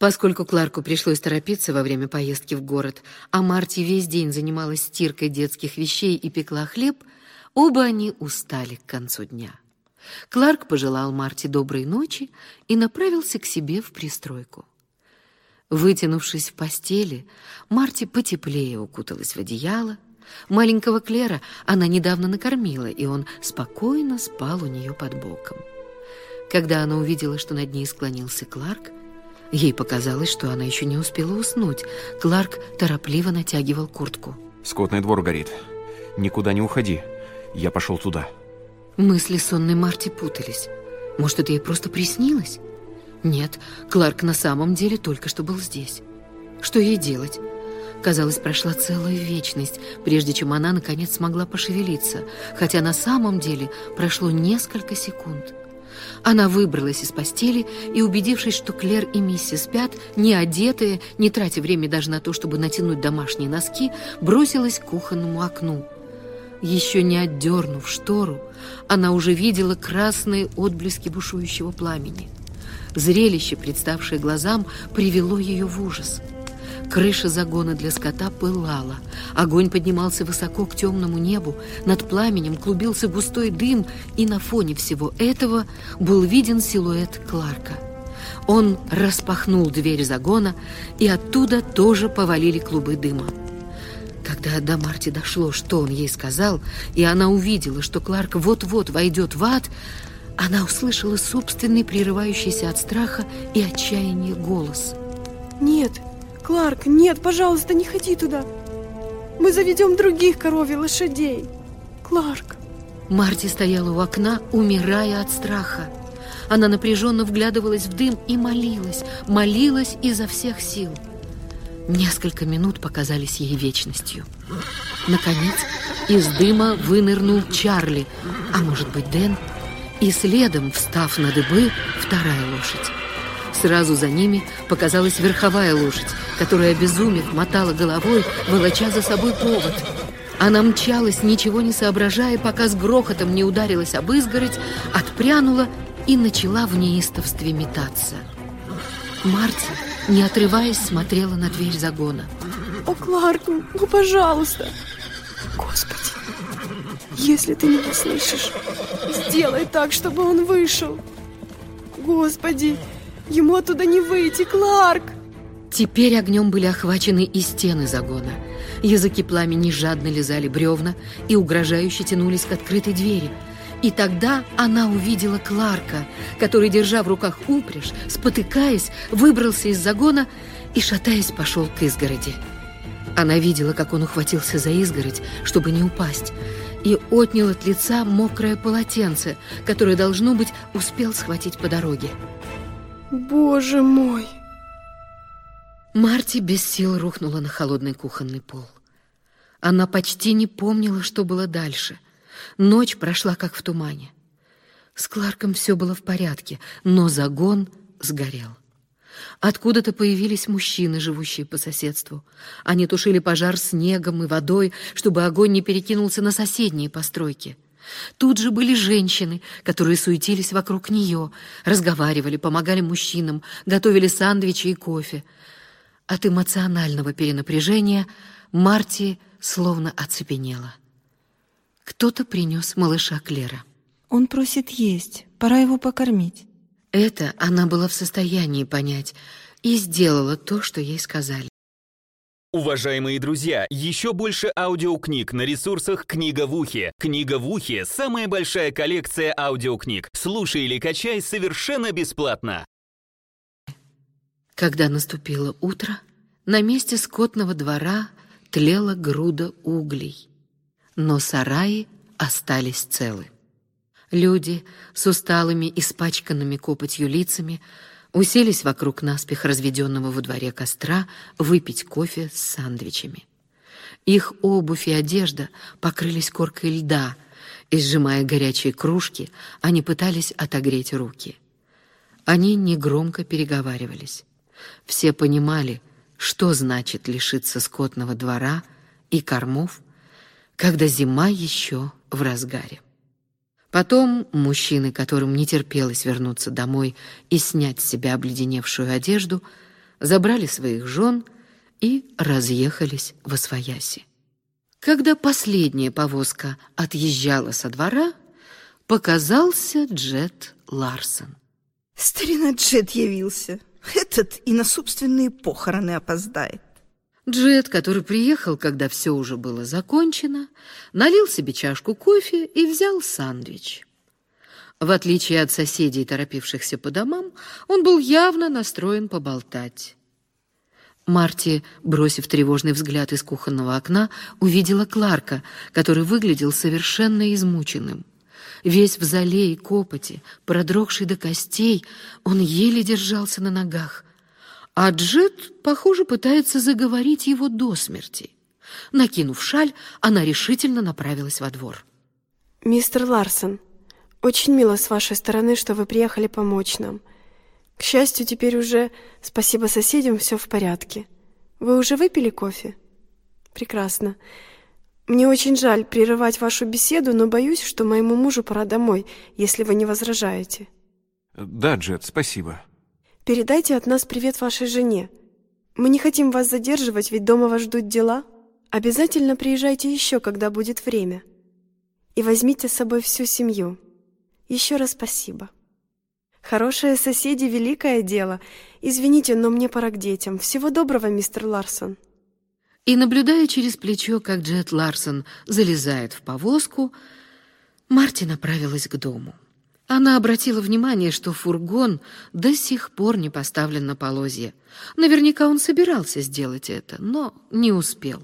Поскольку Кларку пришлось торопиться во время поездки в город, а Марти весь день занималась стиркой детских вещей и пекла хлеб, оба они устали к концу дня. Кларк пожелал Марти доброй ночи и направился к себе в пристройку. Вытянувшись в постели, Марти потеплее укуталась в одеяло. Маленького Клера она недавно накормила, и он спокойно спал у нее под боком. Когда она увидела, что над ней склонился Кларк, Ей показалось, что она еще не успела уснуть. Кларк торопливо натягивал куртку. Скотный двор горит. Никуда не уходи. Я пошел туда. Мысли сонной Марти путались. Может, это ей просто приснилось? Нет, Кларк на самом деле только что был здесь. Что ей делать? Казалось, прошла целая вечность, прежде чем она наконец смогла пошевелиться, хотя на самом деле прошло несколько секунд. Она выбралась из постели и, убедившись, что Клер и Мисси спят, не одетые, не тратя время даже на то, чтобы натянуть домашние носки, бросилась к кухонному окну. Еще не отдернув штору, она уже видела красные отблески бушующего пламени. Зрелище, представшее глазам, привело ее в ужас – Крыша загона для скота пылала. Огонь поднимался высоко к темному небу. Над пламенем клубился густой дым, и на фоне всего этого был виден силуэт Кларка. Он распахнул дверь загона, и оттуда тоже повалили клубы дыма. Когда до Марти дошло, что он ей сказал, и она увидела, что Кларк вот-вот войдет в ад, она услышала собственный прерывающийся от страха и отчаяния голос. «Нет, Кларк, нет, пожалуйста, не ходи туда. Мы заведем других коров и лошадей. Кларк. Марти стояла у окна, умирая от страха. Она напряженно вглядывалась в дым и молилась, молилась изо всех сил. Несколько минут показались ей вечностью. Наконец, из дыма вынырнул Чарли, а может быть Дэн, и следом, встав на дыбы, вторая лошадь. Сразу за ними показалась верховая лошадь, которая, обезумев, мотала головой, волоча за собой повод. Она мчалась, ничего не соображая, пока с грохотом не ударилась об изгородь, отпрянула и начала в неистовстве метаться. Марти, не отрываясь, смотрела на дверь загона. «О, Кларк, ну, пожалуйста! Господи, если ты меня слышишь, сделай так, чтобы он вышел! Господи, Ему оттуда не выйти, Кларк! Теперь огнем были охвачены и стены загона. Языки пламени жадно лизали бревна и угрожающе тянулись к открытой двери. И тогда она увидела Кларка, который, держа в руках упряжь, спотыкаясь, выбрался из загона и, шатаясь, пошел к изгороди. Она видела, как он ухватился за изгородь, чтобы не упасть, и отнял от лица мокрое полотенце, которое, должно быть, успел схватить по дороге. Боже мой! Марти без сил рухнула на холодный кухонный пол. Она почти не помнила, что было дальше. Ночь прошла как в тумане. С Кларком все было в порядке, но загон сгорел. Откуда-то появились мужчины, живущие по соседству. Они тушили пожар снегом и водой, чтобы огонь не перекинулся на соседние постройки. Тут же были женщины, которые суетились вокруг нее, разговаривали, помогали мужчинам, готовили сандвичи и кофе. От эмоционального перенапряжения Марти словно оцепенела. Кто-то принес малыша Клера. Он просит есть, пора его покормить. Это она была в состоянии понять и сделала то, что ей сказали. Уважаемые друзья, еще больше аудиокниг на ресурсах «Книга в ухе». «Книга в ухе» — самая большая коллекция аудиокниг. Слушай или качай совершенно бесплатно. Когда наступило утро, на месте скотного двора тлела груда углей. Но сараи остались целы. Люди с усталыми, испачканными копотью лицами уселись вокруг наспех разведенного во дворе костра выпить кофе с сандвичами. Их обувь и одежда покрылись коркой льда, и, сжимая горячие кружки, они пытались отогреть руки. Они негромко переговаривались. Все понимали, что значит лишиться скотного двора и кормов, когда зима еще в разгаре. Потом мужчины, которым не терпелось вернуться домой и снять с себя обледеневшую одежду, забрали своих жен и разъехались во свояси. Когда последняя повозка отъезжала со двора, показался Джет Ларсон. Старина Джет явился. Этот и на собственные похороны опоздает. Джет, который приехал, когда все уже было закончено, налил себе чашку кофе и взял сандвич. В отличие от соседей, торопившихся по домам, он был явно настроен поболтать. Марти, бросив тревожный взгляд из кухонного окна, увидела Кларка, который выглядел совершенно измученным. Весь в зале и копоти, продрогший до костей, он еле держался на ногах. А Джет, похоже, пытается заговорить его до смерти. Накинув шаль, она решительно направилась во двор. Мистер Ларсон, очень мило с вашей стороны, что вы приехали помочь нам. К счастью, теперь уже, спасибо соседям, все в порядке. Вы уже выпили кофе? Прекрасно. Мне очень жаль прерывать вашу беседу, но боюсь, что моему мужу пора домой, если вы не возражаете. Да, Джет, спасибо. Передайте от нас привет вашей жене. Мы не хотим вас задерживать, ведь дома вас ждут дела. Обязательно приезжайте еще, когда будет время. И возьмите с собой всю семью. Еще раз спасибо. Хорошие соседи — великое дело. Извините, но мне пора к детям. Всего доброго, мистер Ларсон. И, наблюдая через плечо, как Джет Ларсон залезает в повозку, Марти направилась к дому. Она обратила внимание, что фургон до сих пор не поставлен на полозье. Наверняка он собирался сделать это, но не успел.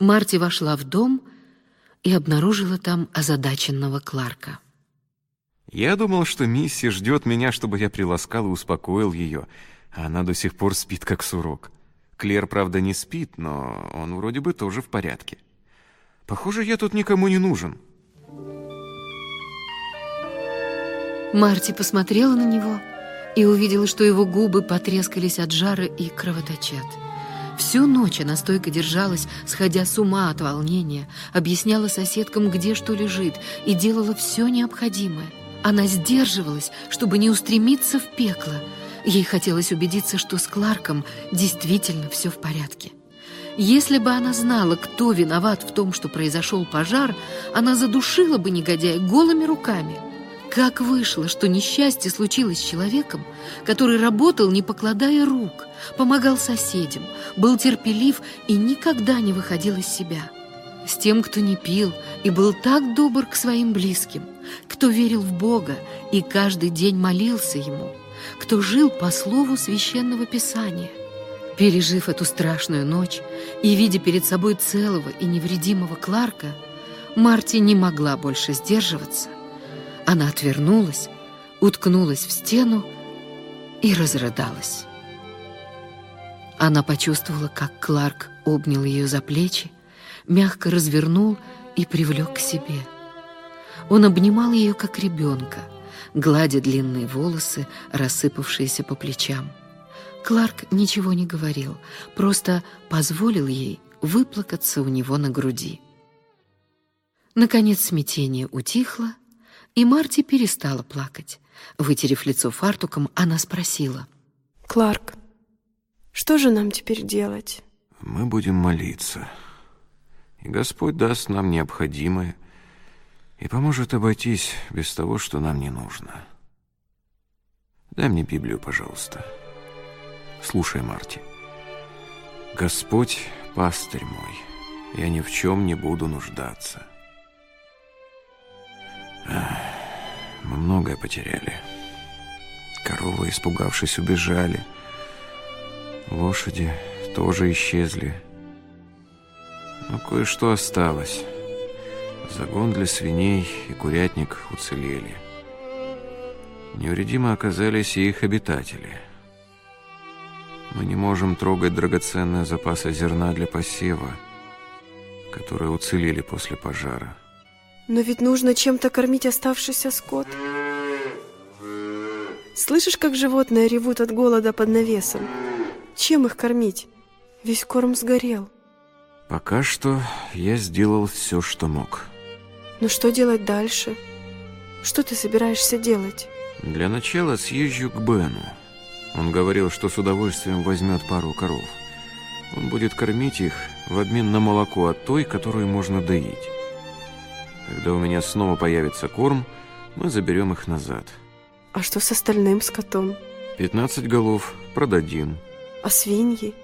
Марти вошла в дом и обнаружила там озадаченного Кларка. Я думал, что Мисси ждет меня, чтобы я приласкал и успокоил ее, а она до сих пор спит, как сурок. Клер, правда, не спит, но он вроде бы тоже в порядке. Похоже, я тут никому не нужен. Марти посмотрела на него и увидела, что его губы потрескались от жара и кровоточат. Всю ночь она стойко держалась, сходя с ума от волнения, объясняла соседкам, где что лежит, и делала все необходимое. Она сдерживалась, чтобы не устремиться в пекло – Ей хотелось убедиться, что с Кларком действительно все в порядке. Если бы она знала, кто виноват в том, что произошел пожар, она задушила бы негодяя голыми руками. Как вышло, что несчастье случилось с человеком, который работал, не покладая рук, помогал соседям, был терпелив и никогда не выходил из себя. С тем, кто не пил и был так добр к своим близким, кто верил в Бога и каждый день молился Ему – кто жил по слову священного писания. Пережив эту страшную ночь и видя перед собой целого и невредимого Кларка, Марти не могла больше сдерживаться. Она отвернулась, уткнулась в стену и разрыдалась. Она почувствовала, как Кларк обнял ее за плечи, мягко развернул и привлек к себе. Он обнимал ее, как ребенка — гладя длинные волосы, рассыпавшиеся по плечам. Кларк ничего не говорил, просто позволил ей выплакаться у него на груди. Наконец смятение утихло, и Марти перестала плакать. Вытерев лицо фартуком, она спросила. «Кларк, что же нам теперь делать?» «Мы будем молиться, и Господь даст нам необходимое — и поможет обойтись без того, что нам не нужно. Дай мне Библию, пожалуйста. Слушай, Марти. Господь — пастырь мой, я ни в чем не буду нуждаться. Мы многое потеряли. Коровы, испугавшись, убежали. Лошади тоже исчезли. Но кое-что осталось. Загон для свиней и курятник уцелели. Невредимы оказались и их обитатели. Мы не можем трогать драгоценные запасы зерна для посева, которые уцелели после пожара. Но ведь нужно чем-то кормить оставшийся скот. Слышишь, как животные ревут от голода под навесом? Чем их кормить? Весь корм сгорел. Пока что я сделал все, что мог. Но что делать дальше? Что ты собираешься делать? Для начала съезжу к Бену. Он говорил, что с удовольствием возьмет пару коров. Он будет кормить их в обмен на молоко от той, которую можно доить. Когда у меня снова появится корм, мы заберем их назад. А что с остальным скотом? 15 голов продадим. А свиньи?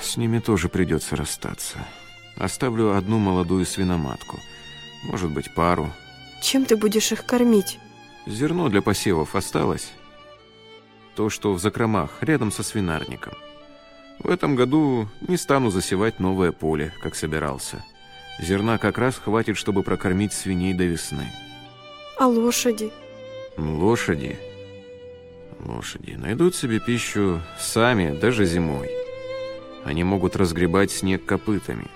С ними тоже придется расстаться. Оставлю одну молодую свиноматку. Может быть, пару. Чем ты будешь их кормить? Зерно для посевов осталось. То, что в закромах, рядом со свинарником. В этом году не стану засевать новое поле, как собирался. Зерна как раз хватит, чтобы прокормить свиней до весны. А лошади? Лошади? Лошади найдут себе пищу сами, даже зимой. Они могут разгребать снег копытами.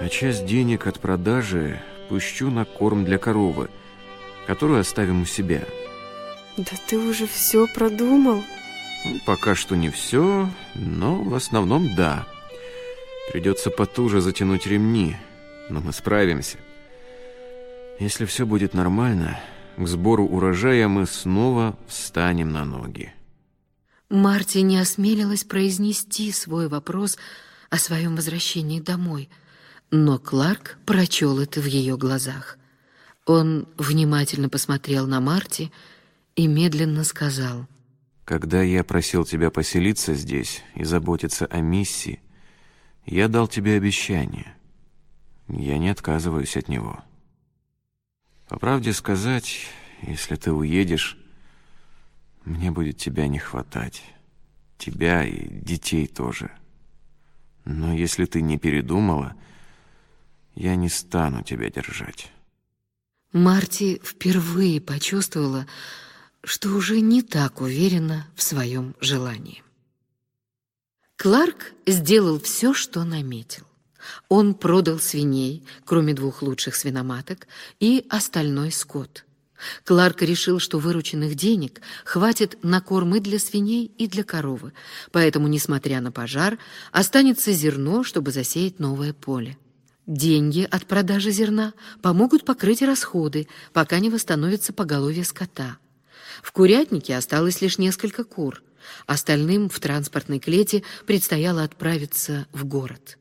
А часть денег от продажи пущу на корм для коровы, которую оставим у себя. Да ты уже все продумал? Ну, пока что не все, но в основном да. Придется потуже затянуть ремни, но мы справимся. Если все будет нормально, к сбору урожая мы снова встанем на ноги. Марти не осмелилась произнести свой вопрос о своем возвращении домой, но Кларк прочел это в ее глазах. Он внимательно посмотрел на Марти и медленно сказал. «Когда я просил тебя поселиться здесь и заботиться о миссии, я дал тебе обещание. Я не отказываюсь от него. По правде сказать, если ты уедешь, мне будет тебя не хватать. Тебя и детей тоже. Но если ты не передумала, я не стану тебя держать. Марти впервые почувствовала, что уже не так уверена в своем желании. Кларк сделал все, что наметил. Он продал свиней, кроме двух лучших свиноматок, и остальной скот. Кларк решил, что вырученных денег хватит на кормы для свиней и для коровы, поэтому, несмотря на пожар, останется зерно, чтобы засеять новое поле. Деньги от продажи зерна помогут покрыть расходы, пока не восстановится поголовье скота. В курятнике осталось лишь несколько кур. Остальным в транспортной клете предстояло отправиться в город.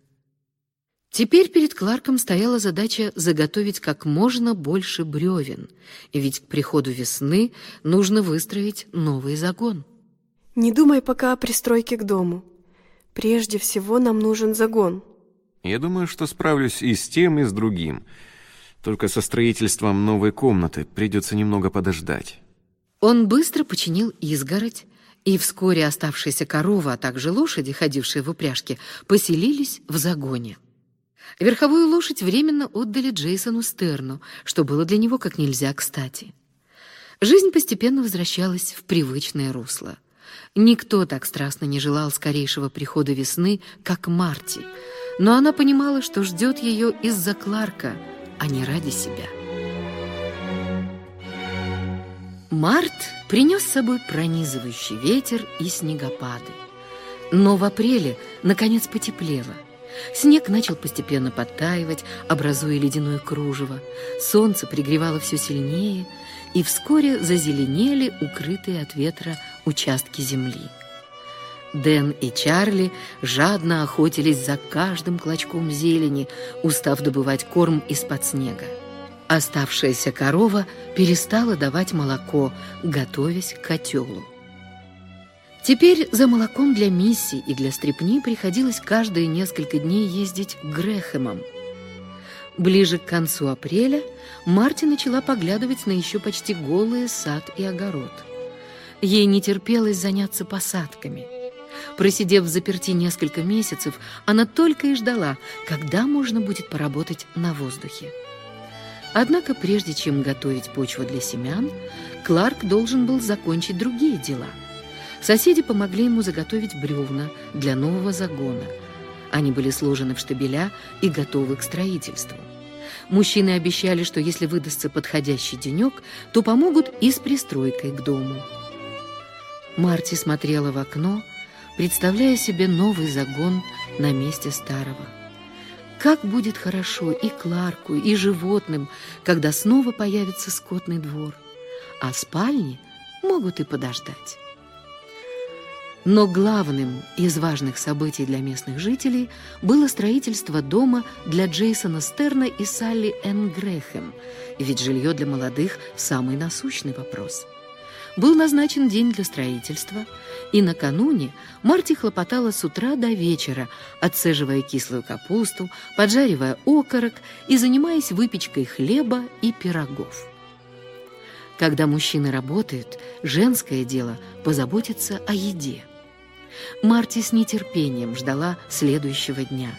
Теперь перед Кларком стояла задача заготовить как можно больше бревен, ведь к приходу весны нужно выстроить новый загон. Не думай пока о пристройке к дому. Прежде всего нам нужен загон. Я думаю, что справлюсь и с тем, и с другим. Только со строительством новой комнаты придется немного подождать. Он быстро починил изгородь, и вскоре оставшаяся корова, а также лошади, ходившие в упряжке, поселились в загоне. Верховую лошадь временно отдали Джейсону Стерну, что было для него как нельзя кстати. Жизнь постепенно возвращалась в привычное русло. Никто так страстно не желал скорейшего прихода весны, как Марти, но она понимала, что ждет ее из-за Кларка, а не ради себя. Март принес с собой пронизывающий ветер и снегопады. Но в апреле, наконец, потеплело – Снег начал постепенно подтаивать, образуя ледяное кружево. Солнце пригревало все сильнее, и вскоре зазеленели укрытые от ветра участки земли. Дэн и Чарли жадно охотились за каждым клочком зелени, устав добывать корм из-под снега. Оставшаяся корова перестала давать молоко, готовясь к котелу. Теперь за молоком для Мисси и для Стрепни приходилось каждые несколько дней ездить к Грэхэмам. Ближе к концу апреля Марти начала поглядывать на еще почти голые сад и огород. Ей не терпелось заняться посадками. Просидев в заперти несколько месяцев, она только и ждала, когда можно будет поработать на воздухе. Однако прежде чем готовить почву для семян, Кларк должен был закончить другие дела – Соседи помогли ему заготовить бревна для нового загона. Они были сложены в штабеля и готовы к строительству. Мужчины обещали, что если выдастся подходящий денек, то помогут и с пристройкой к дому. Марти смотрела в окно, представляя себе новый загон на месте старого. Как будет хорошо и Кларку, и животным, когда снова появится скотный двор. А спальни могут и подождать. Но главным из важных событий для местных жителей было строительство дома для Джейсона Стерна и Салли Энн Грэхэм, ведь жилье для молодых – самый насущный вопрос. Был назначен день для строительства, и накануне Марти хлопотала с утра до вечера, отцеживая кислую капусту, поджаривая окорок и занимаясь выпечкой хлеба и пирогов. Когда мужчины работают, женское дело – позаботиться о еде. Марти с нетерпением ждала следующего дня.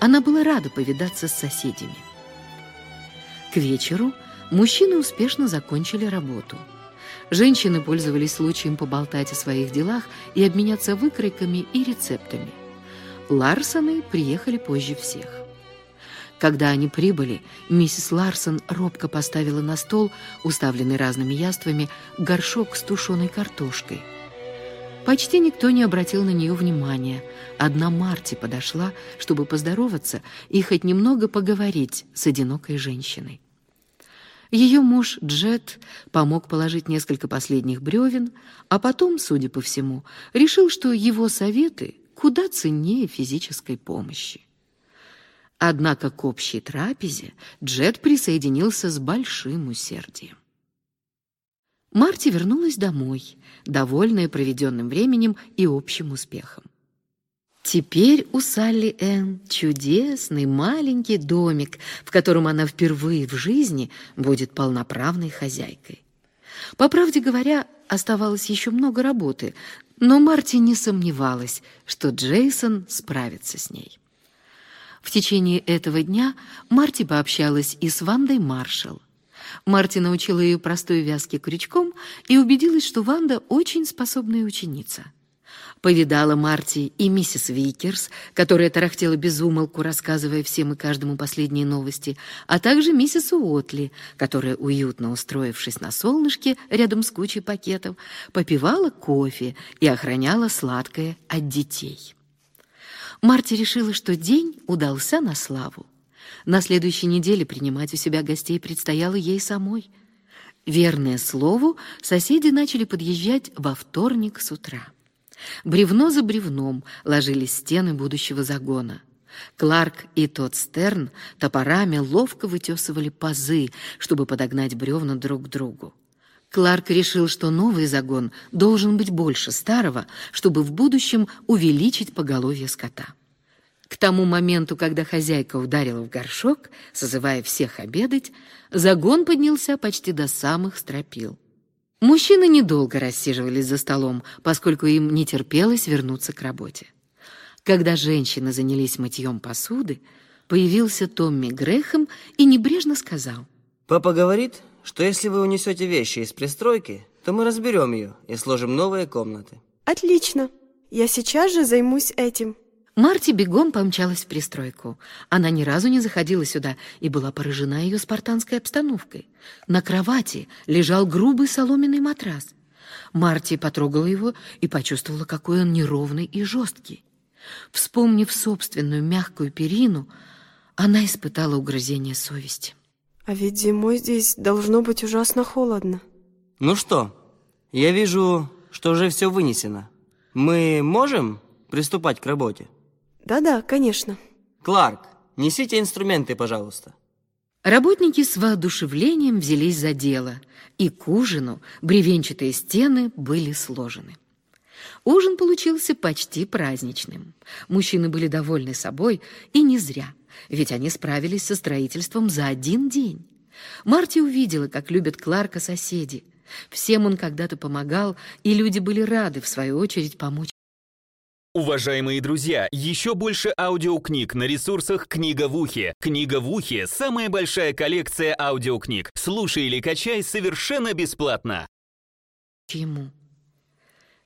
Она была рада повидаться с соседями. К вечеру мужчины успешно закончили работу. Женщины пользовались случаем поболтать о своих делах и обменяться выкройками и рецептами. Ларсоны приехали позже всех. Когда они прибыли, миссис Ларсон робко поставила на стол, уставленный разными яствами, горшок с тушеной картошкой. Почти никто не обратил на нее внимания. Одна Марти подошла, чтобы поздороваться и хоть немного поговорить с одинокой женщиной. Ее муж Джет помог положить несколько последних бревен, а потом, судя по всему, решил, что его советы куда ценнее физической помощи. Однако к общей трапезе Джет присоединился с большим усердием. Марти вернулась домой, довольная проведенным временем и общим успехом. Теперь у Салли Энн чудесный маленький домик, в котором она впервые в жизни будет полноправной хозяйкой. По правде говоря, оставалось еще много работы, но Марти не сомневалась, что Джейсон справится с ней. В течение этого дня Марти пообщалась и с Вандой Маршалл. Марти научила ее простой вязке крючком и убедилась, что Ванда очень способная ученица. Повидала Марти и миссис Викерс, которая тарахтела без умолку, рассказывая всем и каждому последние новости, а также миссис Уотли, которая, уютно устроившись на солнышке рядом с кучей пакетов, попивала кофе и охраняла сладкое от детей. Марти решила, что день удался на славу. На следующей неделе принимать у себя гостей предстояло ей самой. Верное слову, соседи начали подъезжать во вторник с утра. Бревно за бревном ложились стены будущего загона. Кларк и тот Стерн топорами ловко вытесывали пазы, чтобы подогнать бревна друг к другу. Кларк решил, что новый загон должен быть больше старого, чтобы в будущем увеличить поголовье скота. К тому моменту, когда хозяйка ударила в горшок, созывая всех обедать, загон поднялся почти до самых стропил. Мужчины недолго рассиживались за столом, поскольку им не терпелось вернуться к работе. Когда женщины занялись мытьем посуды, появился Томми Грехом и небрежно сказал. «Папа говорит, что если вы унесете вещи из пристройки, то мы разберем ее и сложим новые комнаты. Отлично. Я сейчас же займусь этим. Марти бегом помчалась в пристройку. Она ни разу не заходила сюда и была поражена ее спартанской обстановкой. На кровати лежал грубый соломенный матрас. Марти потрогала его и почувствовала, какой он неровный и жесткий. Вспомнив собственную мягкую перину, она испытала угрызение совести. А ведь зимой здесь должно быть ужасно холодно. Ну что, я вижу, что уже все вынесено. Мы можем приступать к работе? Да-да, конечно. Кларк, несите инструменты, пожалуйста. Работники с воодушевлением взялись за дело, и к ужину бревенчатые стены были сложены. Ужин получился почти праздничным. Мужчины были довольны собой, и не зря – ведь они справились со строительством за один день. Марти увидела, как любят Кларка соседи. Всем он когда-то помогал, и люди были рады, в свою очередь, помочь. Уважаемые друзья, еще больше аудиокниг на ресурсах «Книга в ухе». «Книга в ухе» — самая большая коллекция аудиокниг. Слушай или качай совершенно бесплатно. Ему.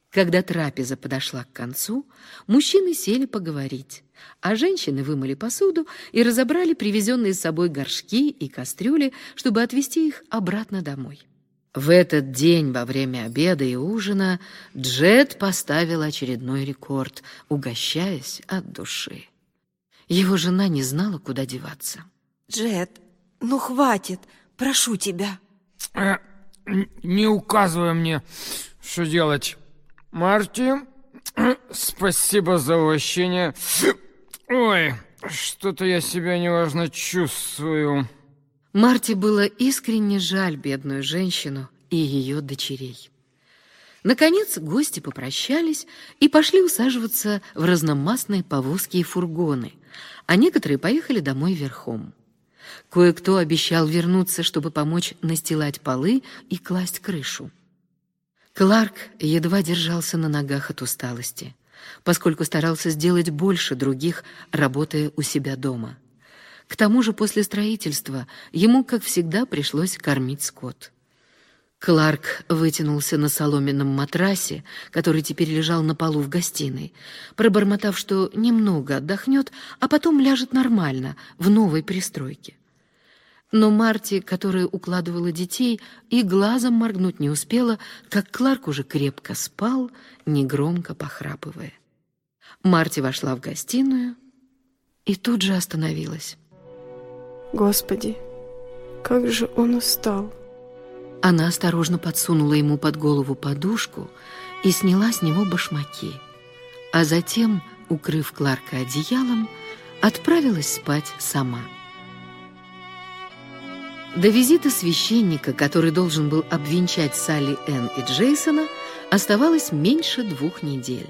Когда трапеза подошла к концу, мужчины сели поговорить, а женщины вымыли посуду и разобрали привезенные с собой горшки и кастрюли, чтобы отвезти их обратно домой. В этот день во время обеда и ужина Джет поставил очередной рекорд, угощаясь от души. Его жена не знала, куда деваться. Джет, ну хватит, прошу тебя. Не указывай мне, что делать. Марти, Спасибо за угощение. Ой, что-то я себя неважно чувствую. Марте было искренне жаль бедную женщину и ее дочерей. Наконец гости попрощались и пошли усаживаться в разномастные повозки и фургоны, а некоторые поехали домой верхом. Кое-кто обещал вернуться, чтобы помочь настилать полы и класть крышу. Кларк едва держался на ногах от усталости, поскольку старался сделать больше других, работая у себя дома. К тому же после строительства ему, как всегда, пришлось кормить скот. Кларк вытянулся на соломенном матрасе, который теперь лежал на полу в гостиной, пробормотав, что немного отдохнет, а потом ляжет нормально, в новой пристройке. Но Марти, которая укладывала детей, и глазом моргнуть не успела, как Кларк уже крепко спал, негромко похрапывая. Марти вошла в гостиную и тут же остановилась. Господи, как же он устал. Она осторожно подсунула ему под голову подушку и сняла с него башмаки, а затем, укрыв Кларка одеялом, отправилась спать сама. До визита священника, который должен был обвенчать Салли Энн и Джейсона, оставалось меньше двух недель.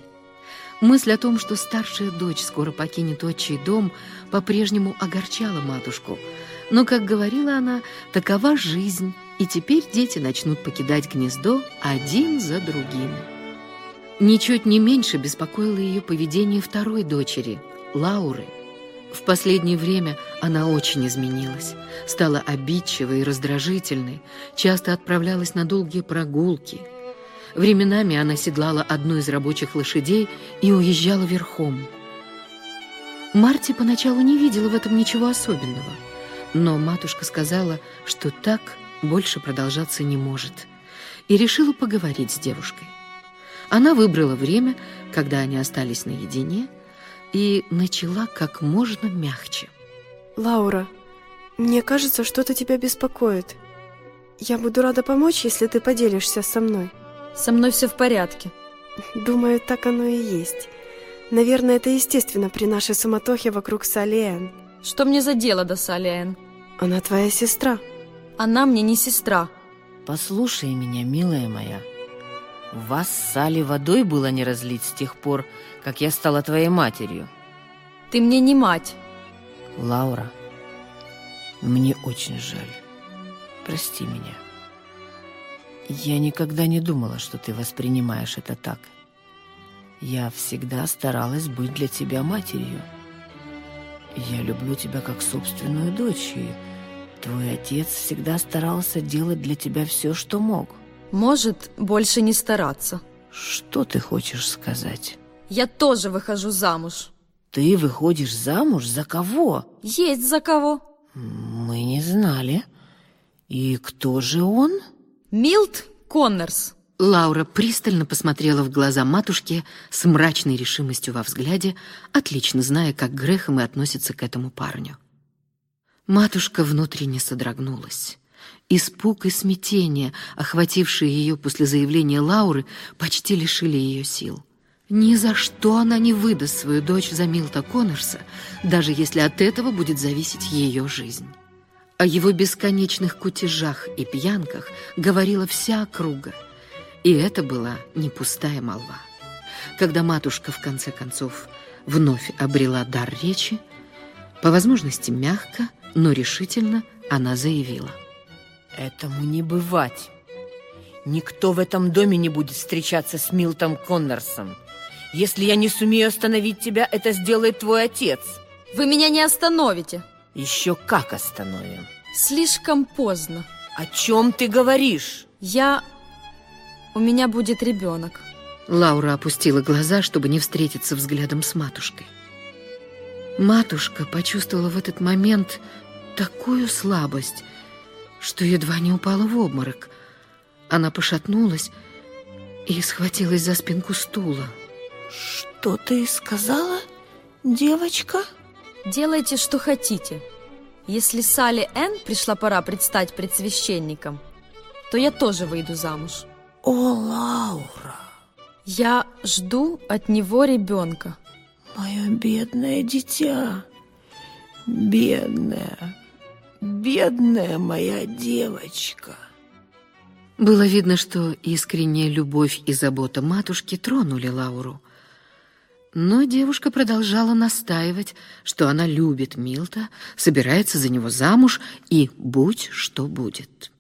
Мысль о том, что старшая дочь скоро покинет отчий дом, по-прежнему огорчала матушку. Но, как говорила она, такова жизнь, и теперь дети начнут покидать гнездо один за другим. Ничуть не меньше беспокоило ее поведение второй дочери, Лауры – в последнее время она очень изменилась, стала обидчивой и раздражительной, часто отправлялась на долгие прогулки. Временами она седлала одну из рабочих лошадей и уезжала верхом. Марти поначалу не видела в этом ничего особенного, но матушка сказала, что так больше продолжаться не может, и решила поговорить с девушкой. Она выбрала время, когда они остались наедине, и начала как можно мягче. Лаура, мне кажется, что-то тебя беспокоит. Я буду рада помочь, если ты поделишься со мной. Со мной все в порядке. Думаю, так оно и есть. Наверное, это естественно при нашей суматохе вокруг Салиэн. Что мне за дело до Салиэн? Она твоя сестра. Она мне не сестра. Послушай меня, милая моя. Вас с Сали водой было не разлить с тех пор, как я стала твоей матерью. Ты мне не мать. Лаура, мне очень жаль. Прости меня. Я никогда не думала, что ты воспринимаешь это так. Я всегда старалась быть для тебя матерью. Я люблю тебя как собственную дочь, и твой отец всегда старался делать для тебя все, что мог. Может, больше не стараться. Что ты хочешь сказать? Я тоже выхожу замуж. Ты выходишь замуж за кого? Есть за кого. Мы не знали. И кто же он? Милт Коннорс. Лаура пристально посмотрела в глаза матушке с мрачной решимостью во взгляде, отлично зная, как Грехом и относится к этому парню. Матушка внутренне содрогнулась. Испуг и смятение, охватившие ее после заявления Лауры, почти лишили ее сил. Ни за что она не выдаст свою дочь за Милта Коннорса, даже если от этого будет зависеть ее жизнь. О его бесконечных кутежах и пьянках говорила вся округа, и это была не пустая молва. Когда матушка, в конце концов, вновь обрела дар речи, по возможности мягко, но решительно она заявила. «Этому не бывать. Никто в этом доме не будет встречаться с Милтом Коннорсом. Если я не сумею остановить тебя, это сделает твой отец. Вы меня не остановите. Еще как остановим. Слишком поздно. О чем ты говоришь? Я... У меня будет ребенок. Лаура опустила глаза, чтобы не встретиться взглядом с матушкой. Матушка почувствовала в этот момент такую слабость, что едва не упала в обморок. Она пошатнулась и схватилась за спинку стула. Что ты сказала, девочка? Делайте, что хотите. Если Салли Энн пришла пора предстать пред священником, то я тоже выйду замуж. О, Лаура! Я жду от него ребенка. Мое бедное дитя, бедная, бедная моя девочка. Было видно, что искренняя любовь и забота матушки тронули Лауру. Но девушка продолжала настаивать, что она любит Милта, собирается за него замуж и будь что будет.